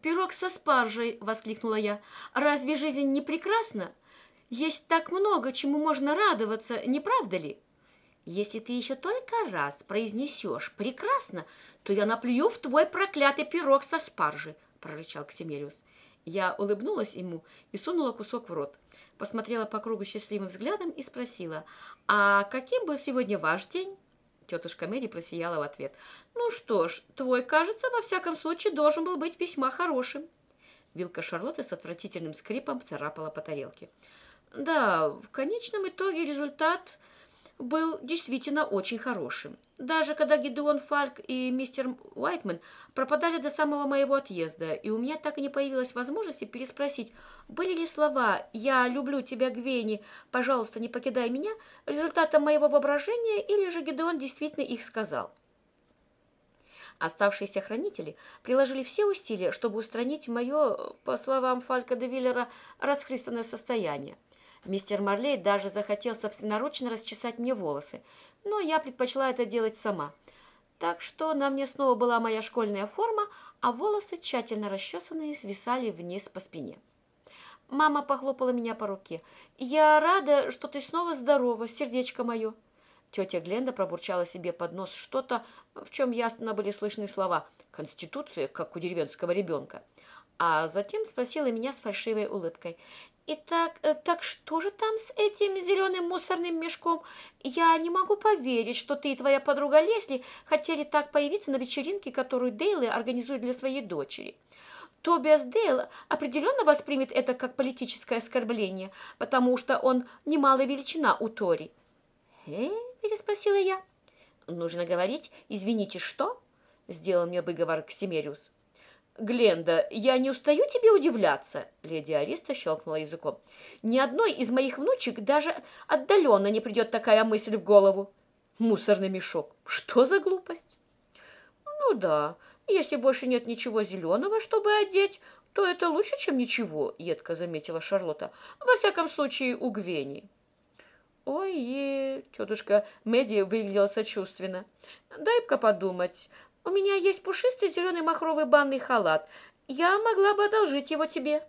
пирог со спаржей!» — воскликнула я. «Разве жизнь не прекрасна? Есть так много, чему можно радоваться, не правда ли?» «Если ты еще только раз произнесешь «прекрасно», то я наплюю в твой проклятый пирог со спаржей!» — прорычал Ксимериус. Я улыбнулась ему и сунула кусок в рот. Посмотрела по кругу счастливым взглядом и спросила, «А каким был сегодня ваш день?» Тетушка Мэри просияла в ответ. «Ну что ж, твой, кажется, во всяком случае должен был быть весьма хорошим». Вилка Шарлотты с отвратительным скрипом царапала по тарелке. «Да, в конечном итоге результат был действительно очень хорошим. Даже когда Гидеон Фальк и мистер Уайтман пропадали до самого моего отъезда, и у меня так и не появилась возможности переспросить, были ли слова «Я люблю тебя, Гвенни, пожалуйста, не покидай меня» результатом моего воображения, или же Гидеон действительно их сказал. Оставшиеся хранители приложили все усилия, чтобы устранить мое, по словам Фалька де Виллера, расхристанное состояние. Мистер Марлей даже захотел собственноручно расчесать мне волосы, но я предпочла это делать сама. Так что на мне снова была моя школьная форма, а волосы, тщательно расчесанные, свисали вниз по спине. Мама похлопала меня по руке. «Я рада, что ты снова здорова, сердечко мое». Тетя Гленда пробурчала себе под нос что-то, в чем ясно были слышны слова «Конституция, как у деревенского ребенка». А затем спросила меня с фальшивой улыбкой. Итак, э, так что же там с этим зеленым мусорным мешком? Я не могу поверить, что ты и твоя подруга Лесли хотели так появиться на вечеринке, которую Дейлы организует для своей дочери. Тобиас Дейл определенно воспримет это как политическое оскорбление, потому что он немалая величина у Тори. «Э?» – переспросила я. «Нужно говорить, извините, что?» – сделал мне выговор Ксимериус. «Гленда, я не устаю тебе удивляться», — леди Ариста щелкнула языком. «Ни одной из моих внучек даже отдаленно не придет такая мысль в голову. Мусорный мешок. Что за глупость?» «Ну да, если больше нет ничего зеленого, чтобы одеть, то это лучше, чем ничего», — едко заметила Шарлотта. «Во всяком случае, у Гвени». «Ой, тетушка Мэдди выглядела сочувственно. Дай-ка подумать. У меня есть пушистый зеленый махровый банный халат. Я могла бы одолжить его тебе».